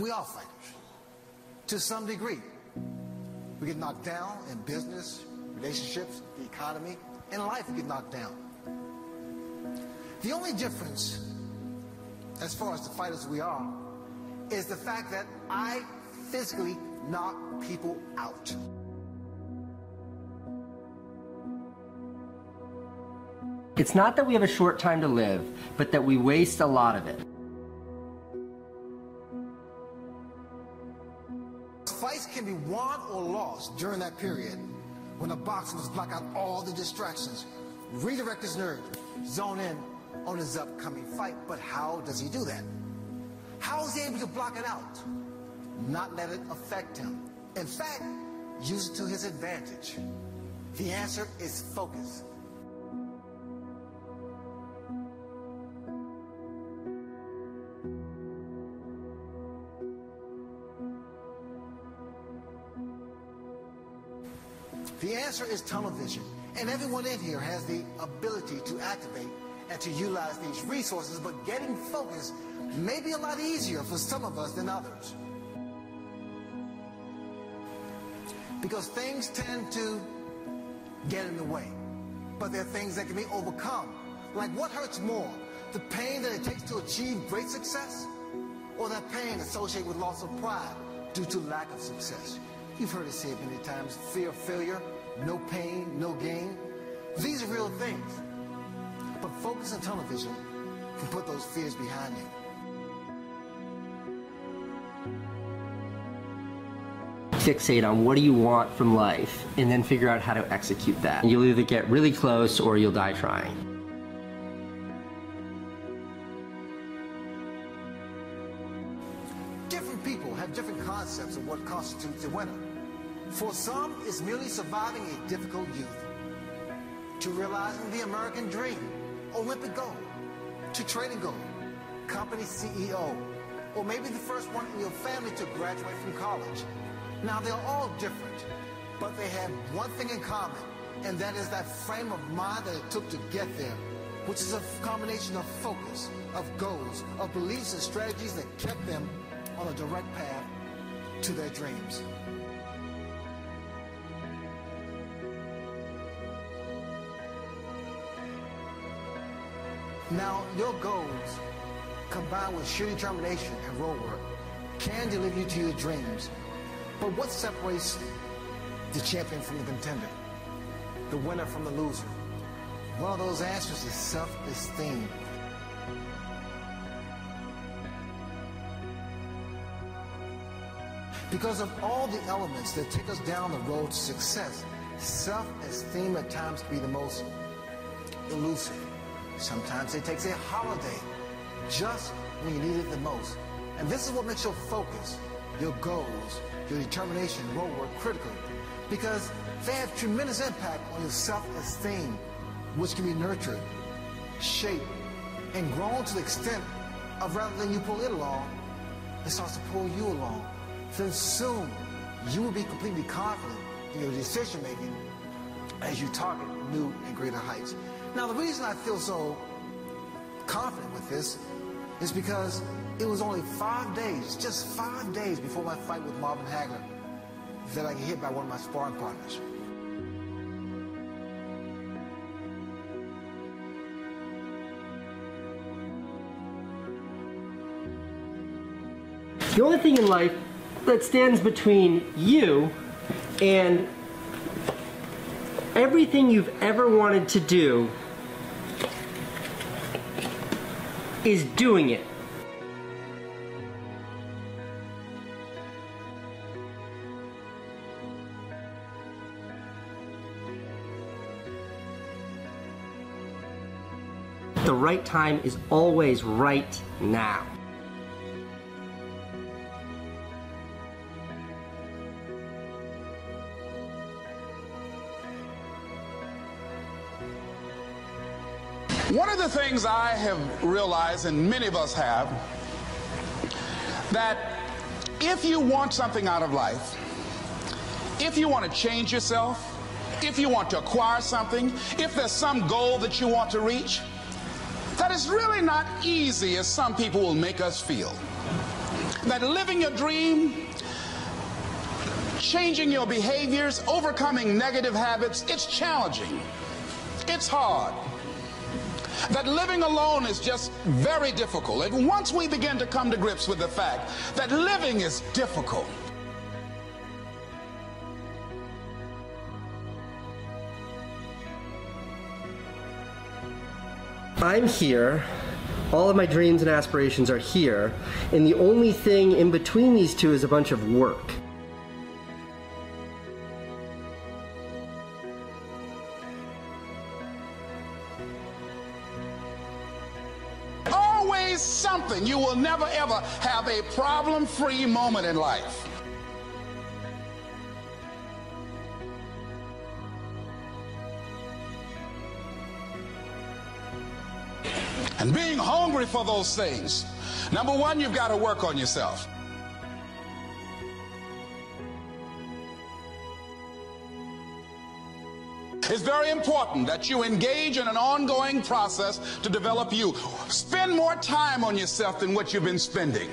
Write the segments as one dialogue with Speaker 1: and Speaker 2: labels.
Speaker 1: We are fighters. To some degree. We get knocked down in business, relationships, the economy, and life we get knocked down. The only difference, as far as the fighters we are, is the fact that I physically knock people out.
Speaker 2: It's not that we have a short time to live, but that we waste a lot of it.
Speaker 1: During that period when a boxer must block out all the distractions, redirect his nerve, zone in on his upcoming fight. But how does he do that? How is he able to block it out? Not let it affect him. In fact, use it to his advantage. The answer is focus. The answer is tunnel vision. And everyone in here has the ability to activate and to utilize these resources, but getting focused may be a lot easier for some of us than others. Because things tend to get in the way. But there are things that can be overcome. Like what hurts more? The pain that it takes to achieve great success? Or that pain associated with loss of pride due to lack of success? You've heard it said many times, fear of failure, no pain, no gain. These are real things. But focus on tunnel vision can put those fears behind you.
Speaker 2: Fixate on what do you want from life and then figure out how to execute that. You'll either get really close or you'll die trying.
Speaker 1: It's merely surviving a difficult youth, to realizing the American dream, Olympic gold, to trading gold, company CEO, or maybe the first one in your family to graduate from college. Now, they're all different, but they have one thing in common, and that is that frame of mind that it took to get there, which is a combination of focus, of goals, of beliefs and strategies that kept them on a direct path to their dreams. Now, your goals, combined with sheer determination and road work, can deliver you to your dreams. But what separates the champion from the contender? The winner from the loser? One of those answers is self-esteem. Because of all the elements that take us down the road to success, self-esteem at times can be the most elusive. Sometimes it takes a holiday just when you need it the most. And this is what makes your focus, your goals, your determination, road work critical. Because they have tremendous impact on your self-esteem, which can be nurtured, shaped, and grown to the extent of rather than you pull it along, it starts to pull you along. Then soon, you will be completely confident in your decision making as you target new and greater heights. Now, the reason I feel so confident with this is because it was only five days, just five days before my fight with Marvin Hagler that I get hit by one of my sparring partners.
Speaker 2: The only thing in life that stands between you and everything you've ever wanted to do is doing it. The right time is always right now.
Speaker 3: One of the things I have realized, and many of us have, that if you want something out of life, if you want to change yourself, if you want to acquire something, if there's some goal that you want to reach, that is really not easy as some people will make us feel. that living your dream, changing your behaviors, overcoming negative habits, it's challenging. It's hard. That living alone is just very difficult. And once we begin to come to grips with the fact that living is difficult,
Speaker 2: I'm here. All of my dreams and aspirations are here. And the only thing in between these two is a bunch of work.
Speaker 3: Always something. You will never ever have a problem free moment in life. And being hungry for those things. Number one, you've got to work on yourself. It's very important that you engage in an ongoing process to develop you. Spend more time on yourself than what you've been spending.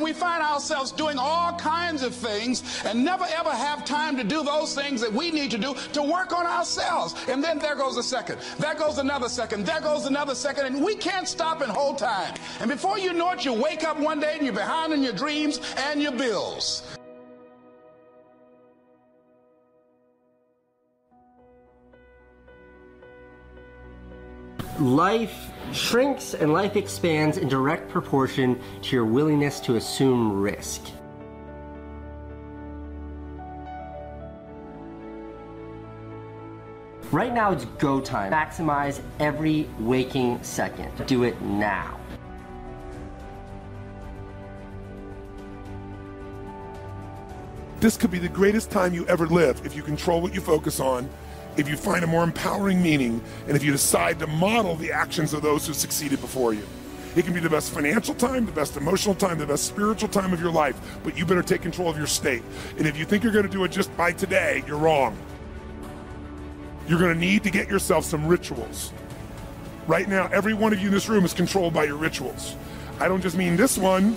Speaker 3: And we find ourselves doing all kinds of things and never ever have time to do those things that we need to do to work on ourselves. And then there goes a second. There goes another second. There goes another second. And we can't stop and hold time. And before you know it, you wake up one day and you're behind in your dreams and your bills.
Speaker 2: Life shrinks and life expands in direct proportion to your willingness to assume risk. Right now it's go time. Maximize every waking second. Do it now.
Speaker 4: This could be the greatest time you ever live if you control what you focus on, if you find a more empowering meaning, and if you decide to model the actions of those who succeeded before you. It can be the best financial time, the best emotional time, the best spiritual time of your life, but you better take control of your state. And if you think you're going to do it just by today, you're wrong. You're going to need to get yourself some rituals. Right now, every one of you in this room is controlled by your rituals. I don't just mean this one.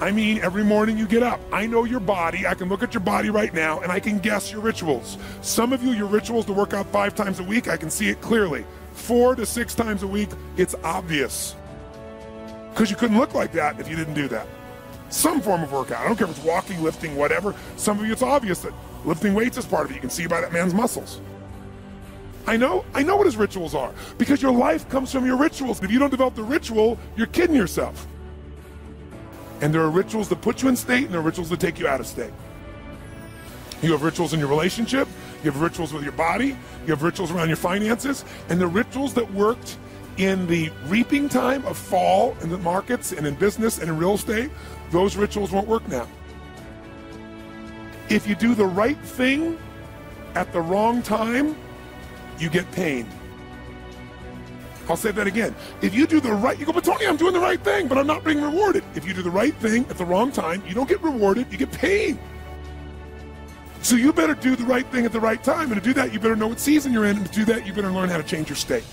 Speaker 4: I mean, every morning you get up. I know your body. I can look at your body right now and I can guess your rituals. Some of you, your rituals to work out five times a week, I can see it clearly. Four to six times a week, it's obvious. Because you couldn't look like that if you didn't do that. Some form of workout. I don't care if it's walking, lifting, whatever. Some of you, it's obvious that lifting weights is part of it. You can see by that man's muscles. I know, I know what his rituals are because your life comes from your rituals. If you don't develop the ritual, you're kidding yourself. And there are rituals that put you in state and there are rituals that take you out of state. You have rituals in your relationship, you have rituals with your body, you have rituals around your finances, and the rituals that worked in the reaping time of fall in the markets and in business and in real estate, those rituals won't work now. If you do the right thing at the wrong time, you get pain. I'll say that again. If you do the right, you go, but Tony, I'm doing the right thing, but I'm not being rewarded. If you do the right thing at the wrong time, you don't get rewarded, you get pain. So you better do the right thing at the right time. And to do that, you better know what season you're in. And to do that, you better learn how to change your state.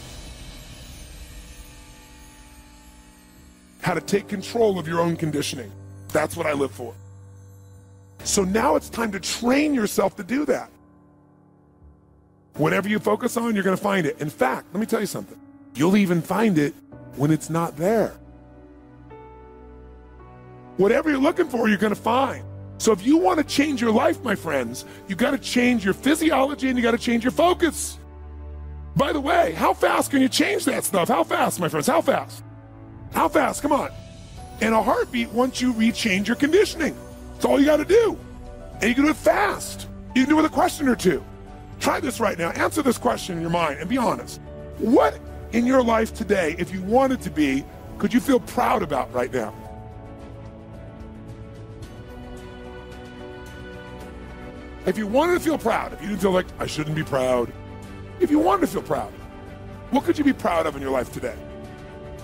Speaker 4: How to take control of your own conditioning. That's what I live for. So now it's time to train yourself to do that. Whatever you focus on, you're going to find it. In fact, let me tell you something. You'll even find it when it's not there. Whatever you're looking for, you're going to find. So if you want to change your life, my friends, you got to change your physiology and you got to change your focus. By the way, how fast can you change that stuff? How fast, my friends? How fast? How fast? Come on. In a heartbeat, once you rechange your conditioning. That's all you got to do. And you can do it fast. You can do it with a question or two. Try this right now. Answer this question in your mind and be honest. What in your life today, if you wanted to be, could you feel proud about right now? If you wanted to feel proud, if you didn't feel like, I shouldn't be proud, if you wanted to feel proud, what could you be proud of in your life today?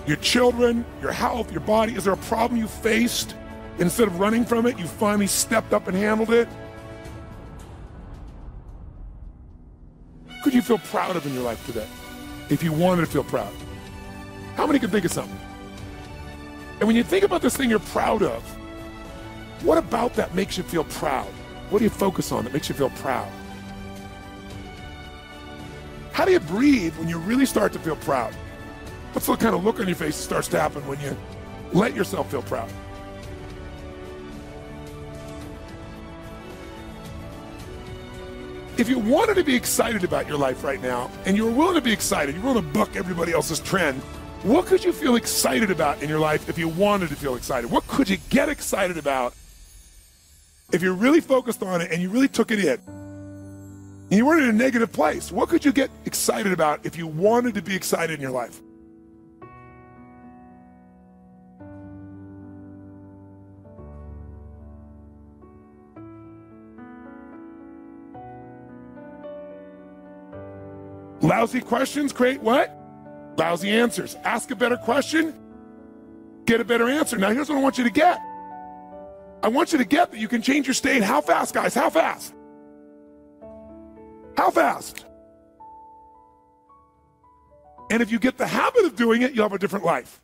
Speaker 4: Your children, your health, your body? Is there a problem you faced? Instead of running from it, you finally stepped up and handled it? could you feel proud of in your life today? If you wanted to feel proud. How many can think of something? And when you think about this thing you're proud of, what about that makes you feel proud? What do you focus on that makes you feel proud? How do you breathe when you really start to feel proud? What's the kind of look on your face that starts to happen when you let yourself feel proud? If you wanted to be excited about your life right now, and you were willing to be excited, you're willing to buck everybody else's trend, what could you feel excited about in your life if you wanted to feel excited? What could you get excited about if you're really focused on it and you really took it in? And you weren't in a negative place. What could you get excited about if you wanted to be excited in your life? Lousy questions create what? Lousy answers. Ask a better question, get a better answer. Now, here's what I want you to get I want you to get that you can change your state. How fast, guys? How fast? How fast? And if you get the habit of doing it, you'll have a different life.